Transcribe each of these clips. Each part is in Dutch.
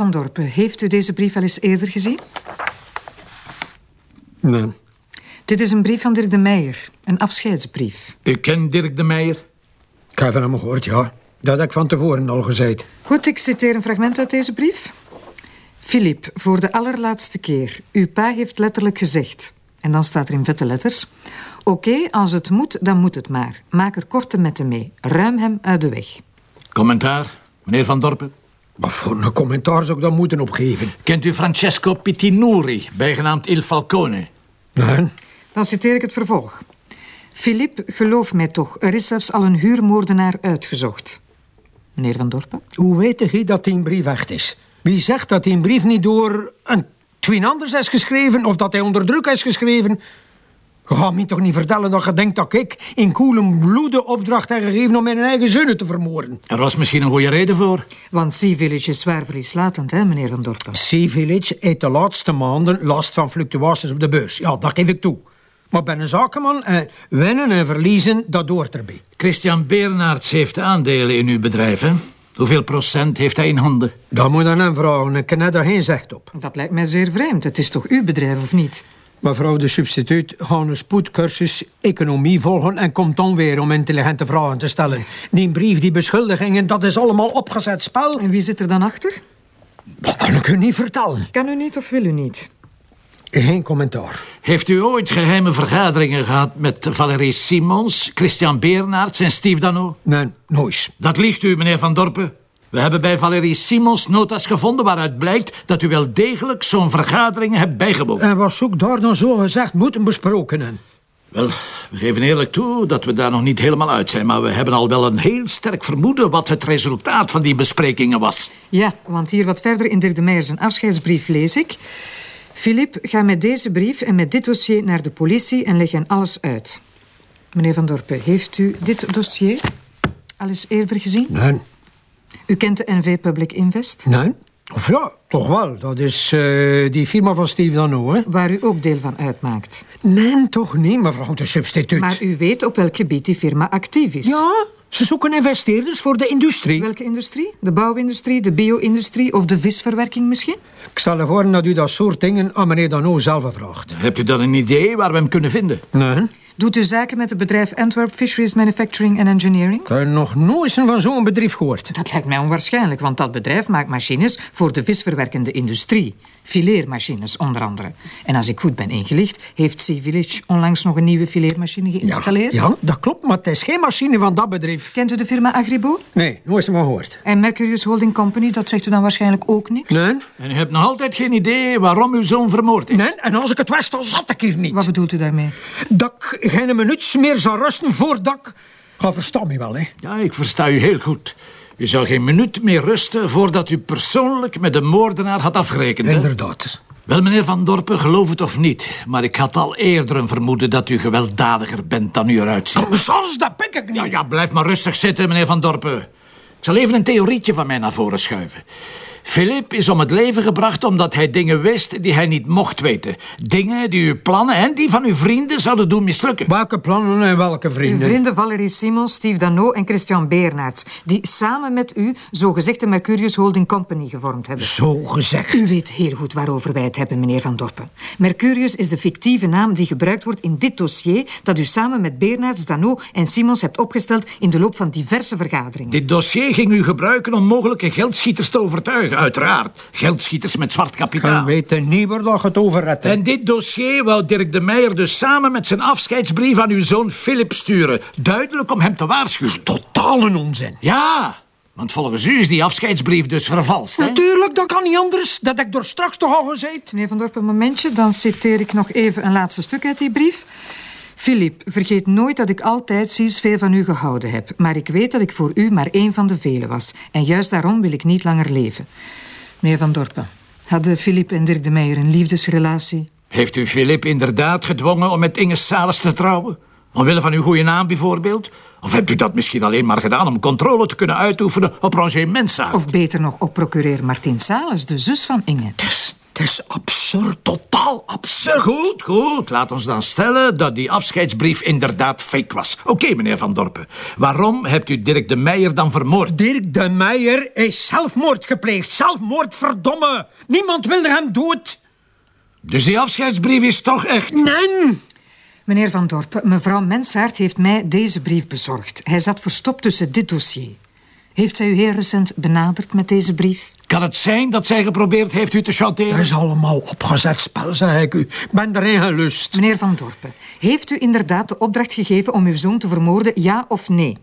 Van Dorpen, heeft u deze brief al eens eerder gezien? Nee. Dit is een brief van Dirk de Meijer, een afscheidsbrief. U kent Dirk de Meijer? Ik heb van hem gehoord, ja. Dat heb ik van tevoren al gezegd. Goed, ik citeer een fragment uit deze brief. Filip, voor de allerlaatste keer. Uw pa heeft letterlijk gezegd... En dan staat er in vette letters... Oké, als het moet, dan moet het maar. Maak er korte metten mee. Ruim hem uit de weg. Commentaar, meneer Van Dorpen. Maar voor een commentaar zou ik dat moeten opgeven. Kent u Francesco Pittinuri, bijgenaamd Il Falcone? Nee. Dan citeer ik het vervolg. Filip, geloof mij toch, er is zelfs al een huurmoordenaar uitgezocht. Meneer Van Dorpen? Hoe weet je dat die brief echt is? Wie zegt dat die brief niet door een twin anders is geschreven... of dat hij onder druk is geschreven? Je gaat me toch niet vertellen dat je denkt dat ik... in koele bloede opdracht heb gegeven om mijn eigen zonen te vermoorden? Er was misschien een goede reden voor. Want Sea Village is zwaar verlieslatend, hè, meneer Van Dorpen? Sea Village heeft de laatste maanden last van fluctuaties op de beurs. Ja, dat geef ik toe. Maar bij een zakenman, eh, winnen en verliezen, dat hoort erbij. Christian Bernards heeft aandelen in uw bedrijf, hè? Hoeveel procent heeft hij in handen? Dat moet aan hem vragen. Ik ken daar geen zicht op. Dat lijkt mij zeer vreemd. Het is toch uw bedrijf, of niet? Mevrouw de substituut gaat een spoedcursus economie volgen en komt dan weer om intelligente vragen te stellen. Die brief, die beschuldigingen, dat is allemaal opgezet spel. En wie zit er dan achter? Dat kan ik u niet vertellen. Kan u niet of wil u niet? Geen commentaar. Heeft u ooit geheime vergaderingen gehad met Valérie Simons, Christian Bernards en Steve Dano? Nee, nooit. Dat liegt u, meneer Van Dorpen. We hebben bij Valérie Simons notas gevonden waaruit blijkt dat u wel degelijk zo'n vergadering hebt bijgewoond. En was ook daar dan zo gezegd moeten besproken hebben? Wel, we geven eerlijk toe dat we daar nog niet helemaal uit zijn... maar we hebben al wel een heel sterk vermoeden wat het resultaat van die besprekingen was. Ja, want hier wat verder in Dirk de Meijer zijn afscheidsbrief lees ik... Filip, ga met deze brief en met dit dossier naar de politie en leg hen alles uit. Meneer Van Dorpen, heeft u dit dossier al eens eerder gezien? Nee. U kent de NV Public Invest? Nee? Of ja, toch wel. Dat is eh, die firma van Steve Dano, hè? Waar u ook deel van uitmaakt. Nee, toch niet, mevrouw de substituut. Maar u weet op welk gebied die firma actief is. Ja, ze zoeken investeerders voor de industrie. Welke industrie? De bouwindustrie, de bio-industrie of de visverwerking misschien? Ik stel ervoor dat u dat soort dingen aan meneer Dano zelf vraagt. Hebt u dan een idee waar we hem kunnen vinden? Nee. Doet u zaken met het bedrijf Antwerp Fisheries Manufacturing and Engineering? Ik heb nog nooit van zo'n bedrijf gehoord. Dat lijkt mij onwaarschijnlijk, want dat bedrijf maakt machines voor de visverwerkende industrie. Fileermachines onder andere. En als ik goed ben ingelicht, heeft Sea Village onlangs nog een nieuwe fileermachine geïnstalleerd. Ja, dat klopt, maar het is geen machine van dat bedrijf. Kent u de firma Agribo? Nee, nooit van gehoord. En Mercurius Holding Company, dat zegt u dan waarschijnlijk ook niks? Nee? En u hebt nog altijd geen idee waarom uw zoon vermoord is? Nee, en als ik het wist, dan zat ik hier niet. Wat bedoelt u daarmee? Dat ik geen minuut meer zou rusten voordat ik... Ga verstaan me wel, hè. Ja, ik versta u heel goed. U zou geen minuut meer rusten voordat u persoonlijk met de moordenaar had afgerekend. hè? Inderdaad. Wel, meneer Van Dorpen, geloof het of niet, maar ik had al eerder een vermoeden dat u gewelddadiger bent dan u eruit ziet. Commissaris, dat pik ik niet. Ja, ja, blijf maar rustig zitten, meneer Van Dorpen. Ik zal even een theorietje van mij naar voren schuiven. Philip is om het leven gebracht omdat hij dingen wist die hij niet mocht weten. Dingen die uw plannen en die van uw vrienden zouden doen mislukken. Welke plannen en welke Uw vrienden? vrienden Valerie Simons, Steve Dano en Christian Bernards... die samen met u zogezegd de Mercurius Holding Company gevormd hebben. Zo gezegd. U weet heel goed waarover wij het hebben, meneer Van Dorpen. Mercurius is de fictieve naam die gebruikt wordt in dit dossier... dat u samen met Bernards, Dano en Simons hebt opgesteld... in de loop van diverse vergaderingen. Dit dossier ging u gebruiken om mogelijke geldschieters te overtuigen. Uiteraard, geldschieters met zwart We kapitaal. weten niet waar dat je het over hebt. En dit dossier wou Dirk de Meijer dus samen met zijn afscheidsbrief aan uw zoon Philip sturen. Duidelijk om hem te waarschuwen. Totale onzin. Ja, want volgens u is die afscheidsbrief dus vervalst. Hè? Natuurlijk, dat kan niet anders. Dat heb ik door straks toch al gezegd. Meneer Van Dorpen, een momentje. Dan citeer ik nog even een laatste stuk uit die brief. Filip, vergeet nooit dat ik altijd zie veel van u gehouden heb. Maar ik weet dat ik voor u maar één van de velen was. En juist daarom wil ik niet langer leven. Meneer Van Dorpen, hadden Filip en Dirk de Meijer een liefdesrelatie? Heeft u Philip inderdaad gedwongen om met Inge Salis te trouwen? Omwille van uw goede naam bijvoorbeeld? Of hebt u dat misschien alleen maar gedaan om controle te kunnen uitoefenen op Roger Mensa? Of beter nog op procureur Martin Sales, de zus van Inge? Het is, absurd, totaal absurd. Goed, goed. Laat ons dan stellen dat die afscheidsbrief inderdaad fake was. Oké, meneer Van Dorpen. Waarom hebt u Dirk de Meijer dan vermoord? Dirk de Meijer is zelfmoord gepleegd. Zelfmoord, verdomme. Niemand wilde hem dood. Dus die afscheidsbrief is toch echt... Nee. Meneer Van Dorpen, mevrouw Mensaert heeft mij deze brief bezorgd. Hij zat verstopt tussen dit dossier. Heeft zij u heel recent benaderd met deze brief? Kan het zijn dat zij geprobeerd heeft u te chanteren? Er is allemaal opgezet spel, zeg ik u. Ik ben erin gelust. Meneer Van Dorpen, heeft u inderdaad de opdracht gegeven om uw zoon te vermoorden, ja of nee?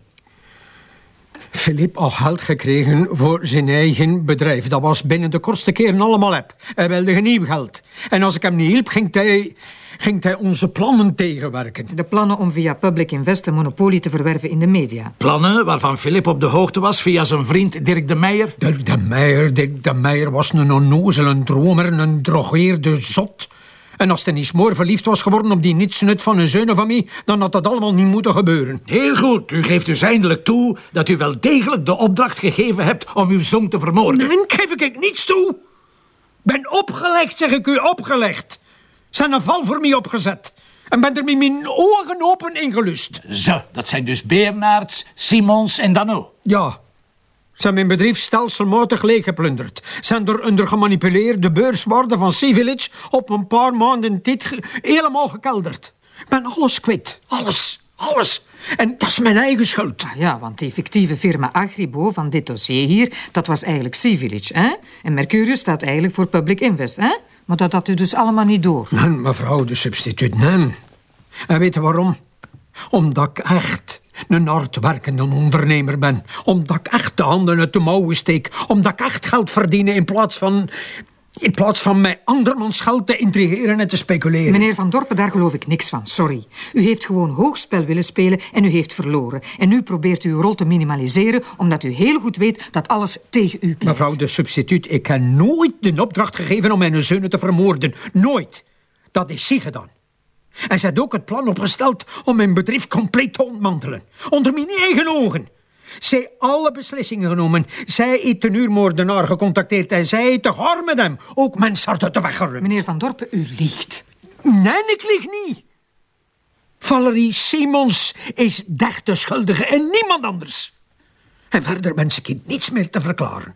Filip had geld gekregen voor zijn eigen bedrijf. Dat was binnen de kortste keren allemaal heb. Hij wilde nieuw geld. En als ik hem niet hielp, ging hij, ging hij onze plannen tegenwerken. De plannen om via Public Invest een monopolie te verwerven in de media. Plannen waarvan Filip op de hoogte was via zijn vriend Dirk de Meijer? Dirk de Meijer, Dirk de Meijer was een onnozele dromer, een drogeerde zot. En als hij niet smoor verliefd was geworden op die nietsnut van een zoon van mij, dan had dat allemaal niet moeten gebeuren. Heel goed, u geeft dus eindelijk toe dat u wel degelijk de opdracht gegeven hebt om uw zoon te vermoorden. Nee, geef ik niets toe. Ben opgelegd, zeg ik u, opgelegd. Zijn een val voor mij opgezet. En ben er met mijn ogen open ingelust. Zo, dat zijn dus Beernaerts, Simons en Dano. Ja, zijn mijn bedrijf stelselmatig leeggeplunderd. Zijn door onder gemanipuleerde beurswaarde van Sea op een paar maanden tijd helemaal gekelderd. Ik ben alles kwijt. Alles. Alles. En dat is mijn eigen schuld. Ah, ja, want die fictieve firma Agribo van dit dossier hier, dat was eigenlijk Sea hè? En Mercurius staat eigenlijk voor Public Invest, hè? Maar dat had u dus allemaal niet door. Nee, mevrouw de substituut, nee. En weet je waarom? Omdat ik echt een hardwerkende ondernemer ben. Omdat ik echt de handen uit de mouwen steek. Omdat ik echt geld verdien in plaats van... In plaats van mij andermans geld te intrigeren en te speculeren. Meneer Van Dorpen, daar geloof ik niks van, sorry. U heeft gewoon hoogspel willen spelen en u heeft verloren. En nu probeert u uw rol te minimaliseren, omdat u heel goed weet dat alles tegen u pleit. Mevrouw de substituut, ik heb nooit de opdracht gegeven om mijn zonen te vermoorden. Nooit. Dat is zie gedaan. En ze had ook het plan opgesteld om mijn bedrijf compleet te ontmantelen. Onder mijn eigen ogen. Zij alle beslissingen genomen. Zij heeft de uurmoordenaar gecontacteerd en zij heeft te met hem. Ook mensen hadden te weggeruimd. Meneer Van Dorpen, u liegt. Nee, ik lieg niet. Valerie Simons is de schuldige en niemand anders. En verder wens ik je niets meer te verklaren.